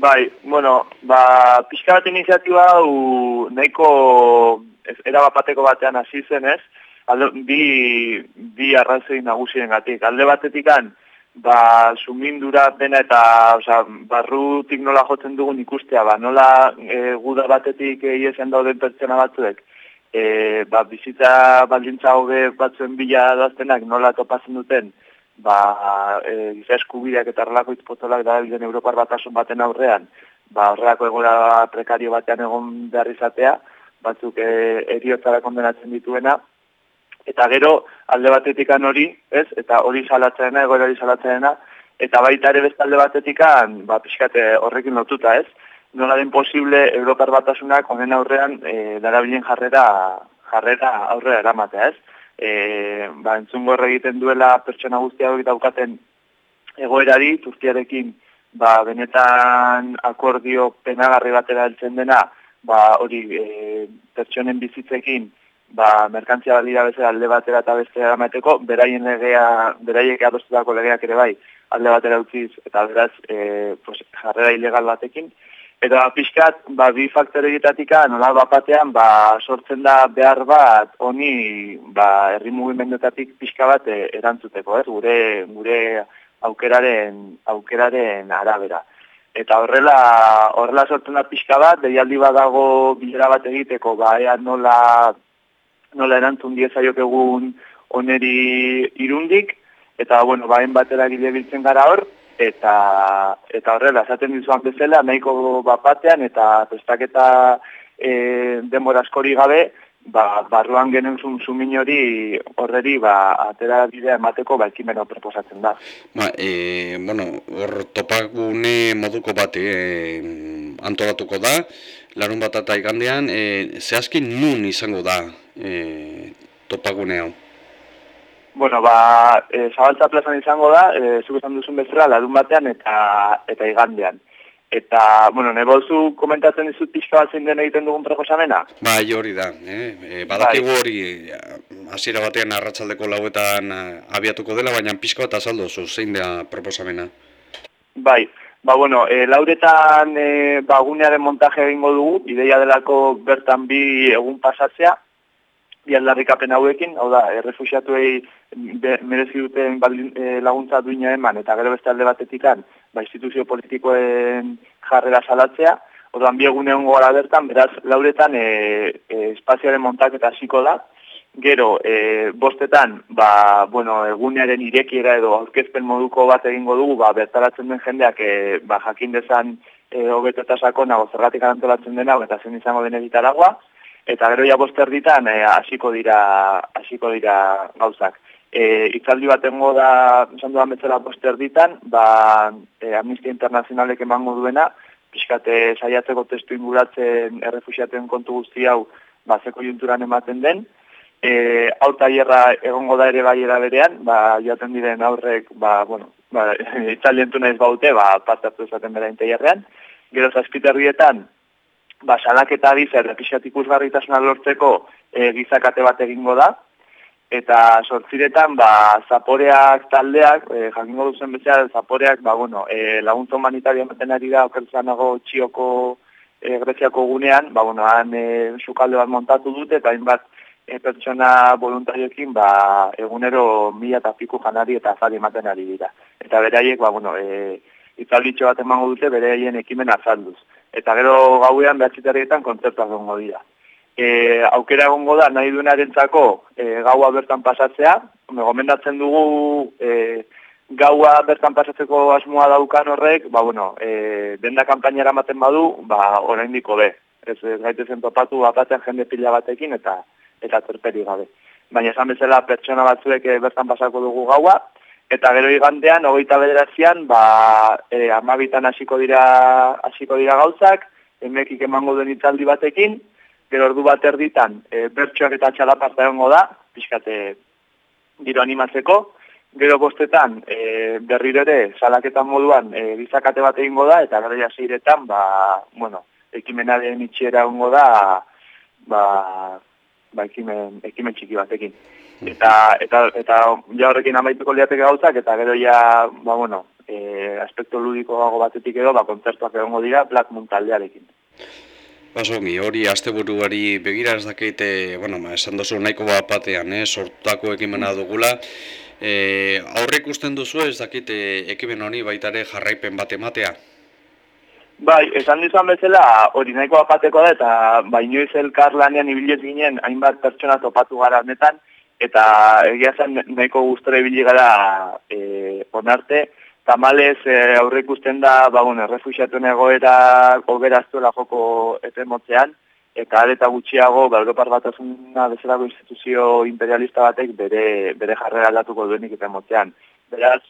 Bai, bueno, ba, pixka bat iniziatiba hau nahiko erabapateko batean hasi zen ez, alde, bi, bi arrazoi nagusien gatik. Alde batetik ba, sumindura dena eta oza, barrutik nola jotzen dugun ikustea, ba, nola e, guda batetik iezen dauden pertsona batzuek, e, ba, bizitza baldintza hoge batzuen bila daztenak nola topazen duten, ba, e, giza eskubideak eta horrelako izpotolak da bilen Europar batasun baten aurrean, ba, horrelako egora prekario batean egon behar izatea, batzuk e, eriotzara kondenatzen dituena, eta gero alde batetikan hori, ez, eta hori salatzeena, egoera hori salatzeena, eta baita ere beste alde batetikan, ba, pixkate horrekin lotuta, ez, nola den posible Europar batasunak honen aurrean e, darabilen jarrera jarrera aurrera eramatea, ez? E, ba, entzungo egiten duela pertsona guztia hori daukaten egoerari, Turkiarekin ba, benetan akordio penagarri batera heltzen dena, ba, hori e, pertsonen bizitzekin ba, merkantzia balira bezala alde batera eta beste eramateko, beraien legea, beraiek adostutako legeak ere bai, alde batera utziz, eta beraz, e, pues, jarrera ilegal batekin, Eta pixkat, ba, bi faktore egitatika, nola bapatean, ba, sortzen da behar bat, honi, ba, herri mugimendetatik pixka bat e, erantzuteko, ez, gure, gure aukeraren, aukeraren arabera. Eta horrela, horrela sortzen da pixka bat, deialdi badago bilera bat egiteko, ba, ea nola, nola erantzun diezaiok egun oneri irundik, eta, bueno, bain batera gile biltzen gara hor, eta eta horrela esaten dizuan bezala nahiko bapatean eta prestaketa e, denbora askori gabe ba, barruan genen zun sumin hori horreri ba, atera bidea emateko ba, ekimeno proposatzen da. Ba, e, bueno, hor topagune moduko bat e, antolatuko da, larun bat eta igandean, e, zehazkin nun izango da e, topagune hau? Bueno, ba, e, zabaltza plazan izango da, e, zuk esan duzun bezala, ladun batean eta eta igandean. Eta, bueno, nebozu komentatzen dizut pixka bat zein den egiten dugun proposamena? Ba, hori da, eh? E, badakigu bai. hori hasiera batean arratsaldeko lauetan abiatuko dela, baina pixka bat azaldo zein da proposamena? Bai, ba, bueno, e, lauretan e, bagunearen montaje egingo dugu, ideia delako bertan bi egun pasatzea, bi aldarrikapen hauekin, hau da, errefusiatuei merezi duten e, laguntza duina eman, eta gero beste alde batetikan, ba, instituzio politikoen jarrera salatzea, orduan bi egune hongo gara bertan, beraz, lauretan e, e, espazioaren montak eta hasiko da, gero, e, bostetan, ba, bueno, egunearen irekiera edo aurkezpen moduko bat egingo dugu, ba, bertaratzen den jendeak e, ba, jakin dezan e, hobeto eta sakona, zergatik antolatzen dena, eta zen izango den editaragoa, eta gero ja boster ditan hasiko dira hasiko dira gauzak. E, itzaldi bat engo da, esan duan betzela poster ditan, ba, e, Amnistia Internazionalek emango duena, pixkate saiatzeko testu inguratzen errefusiaten kontu guzti hau, ba, zeko junturan ematen den, e, hau taierra egongo da ere baiera berean, ba, joaten diren aurrek, ba, bueno, ba, itzaldi entu nahiz baute, ba, partatu esaten bera intaierrean, gero zazpiterrietan, ba, salaketa bizer, repixatik uzgarritasuna lortzeko e, gizakate bat egingo da, eta sortziretan ba zaporeak taldeak e, jakingo duzen bezala zaporeak ba bueno e, laguntza humanitario ematen ari da okertzanago txioko e, greziako gunean ba bueno han e, sukalde bat montatu dute eta hainbat e, pertsona voluntarioekin ba egunero mila eta piku janari eta azali ematen ari dira. Eta beraiek ba bueno e, itzalditxo bat emango dute beraien ekimen azalduz eta gero gauean behatzitarrietan kontzertuak gongo dira e, aukera egongo da nahi duenarentzako e, gaua bertan pasatzea, me gomendatzen dugu e, gaua bertan pasatzeko asmoa daukan horrek, ba bueno, e, denda kanpainara ematen badu, ba oraindiko be. Ez, ez gaitezen topatu bapatzen jende pila batekin eta eta zerperi gabe. Baina esan bezala pertsona batzuek e, bertan pasako dugu gaua, eta gero igandean, hogeita bederazian, ba, e, amabitan hasiko dira, hasiko dira gauzak, emekik emango duen itzaldi batekin, gero ordu bat erditan e, bertsoak eta txalapazta egongo da, pixkate giro animatzeko, gero bostetan e, berriro ere salaketan moduan e, bizakate bat egingo da, eta gara jasiretan, ba, bueno, ekimenaren itxiera egongo da, ba, ba ekimen, ekimen txiki batekin. Eta, eta, eta ja horrekin amaituko liateke gauzak, eta gero ja, ba, bueno, e, aspekto ludiko gago batetik edo, ba, kontzertuak egongo dira Black Moon taldearekin. Basongi, hori asteburuari begira ez dakite, bueno, ma, esan dozu nahiko bat batean, eh, sortako ekimena dugula. E, aurre ikusten duzu ez dakite ekimen honi baitare jarraipen bat ematea? Bai, esan dizan bezala hori nahiko apateko da eta bainoiz elkar lanean ibilez ginen hainbat pertsona topatu gara honetan eta egia zen nahiko gustora ibili gara e, onarte, Tamalez e, aurre ikusten da, ba, bueno, errefusiatuen egoera oberaztuela joko etemotzean, eta eta gutxiago, ba, Europar Batasuna bezalako instituzio imperialista batek bere, bere jarrera aldatuko duenik etemotzean. Beraz,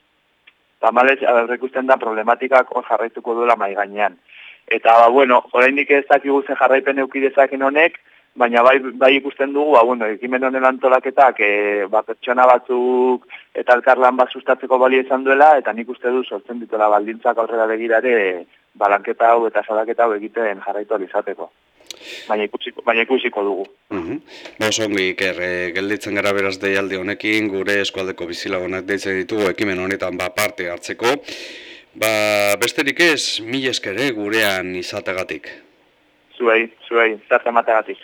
tamalez aurre ikusten da problematikak hor jarraituko duela mai gainean. Eta, ba, bueno, oraindik ez dakigu ze jarraipen eukidezaken honek, baina bai, bai ikusten dugu, ba, bueno, ekimen honen antolaketak, e, ba, pertsona batzuk eta elkarlan bat sustatzeko bali izan duela, eta nik uste du sortzen dituela baldintzak aurrera begirare balanketa hau eta salaketa hau egiten jarraitu alizateko. Baina ikusiko, baina ikusiko dugu. -huh. Ba, ongi, iker, e, gelditzen gara beraz deialdi honekin, gure eskualdeko bizilagonak deitzen ditugu ekimen honetan ba, parte hartzeko. Ba, besterik ez, mil eskere gurean izategatik zuei, zuei, zarte mategatik.